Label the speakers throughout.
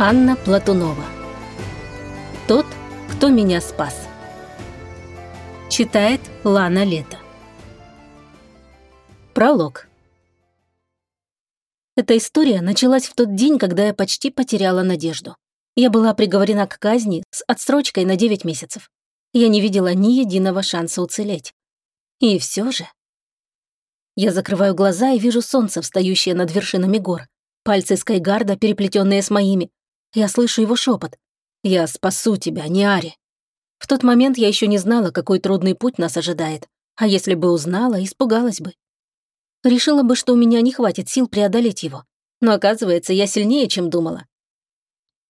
Speaker 1: Анна Платунова. Тот, кто меня спас. Читает Лана Лето. Пролог. Эта история началась в тот день, когда я почти потеряла надежду. Я была приговорена к казни с отсрочкой на 9 месяцев. Я не видела ни единого шанса уцелеть. И все же... Я закрываю глаза и вижу солнце, встающее над вершинами гор. Пальцы Скайгарда, переплетенные с моими, я слышу его шепот. «Я спасу тебя, не Ари». В тот момент я еще не знала, какой трудный путь нас ожидает. А если бы узнала, испугалась бы. Решила бы, что у меня не хватит сил преодолеть его. Но оказывается, я сильнее, чем думала.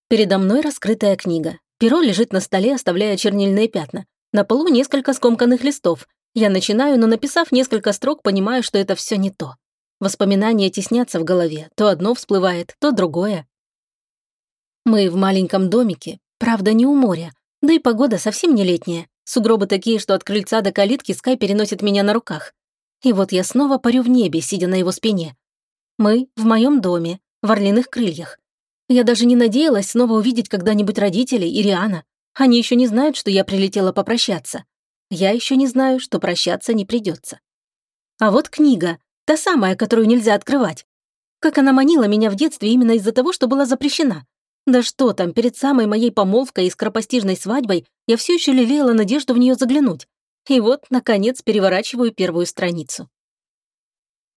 Speaker 1: Передо мной раскрытая книга. Перо лежит на столе, оставляя чернильные пятна. На полу несколько скомканных листов. Я начинаю, но написав несколько строк, понимаю, что это все не то. Воспоминания теснятся в голове. То одно всплывает, то другое. Мы в маленьком домике, правда, не у моря, да и погода совсем не летняя. Сугробы такие, что от крыльца до калитки Скай переносит меня на руках. И вот я снова парю в небе, сидя на его спине. Мы в моем доме, в орлиных крыльях. Я даже не надеялась снова увидеть когда-нибудь родителей и Риана. Они еще не знают, что я прилетела попрощаться. Я еще не знаю, что прощаться не придется. А вот книга, та самая, которую нельзя открывать. Как она манила меня в детстве именно из-за того, что была запрещена. Да что там, перед самой моей помолвкой и скоропостижной свадьбой я все еще лелеяла надежду в нее заглянуть. И вот, наконец, переворачиваю первую страницу.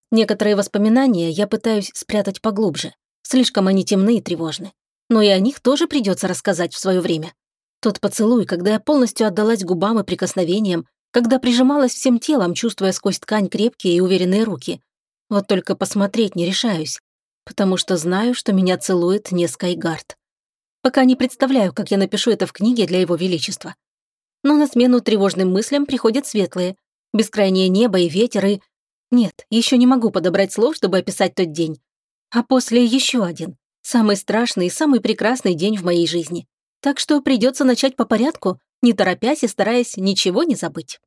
Speaker 1: Некоторые воспоминания я пытаюсь спрятать поглубже. Слишком они темны и тревожны. Но и о них тоже придется рассказать в свое время. Тот поцелуй, когда я полностью отдалась губам и прикосновениям, когда прижималась всем телом, чувствуя сквозь ткань крепкие и уверенные руки. Вот только посмотреть не решаюсь, потому что знаю, что меня целует не Скайгард. Пока не представляю, как я напишу это в книге для его величества. Но на смену тревожным мыслям приходят светлые. Бескрайнее небо и ветер и... Нет, еще не могу подобрать слов, чтобы описать тот день. А после еще один. Самый страшный и самый прекрасный день в моей жизни. Так что придется начать по порядку, не торопясь и стараясь ничего не забыть.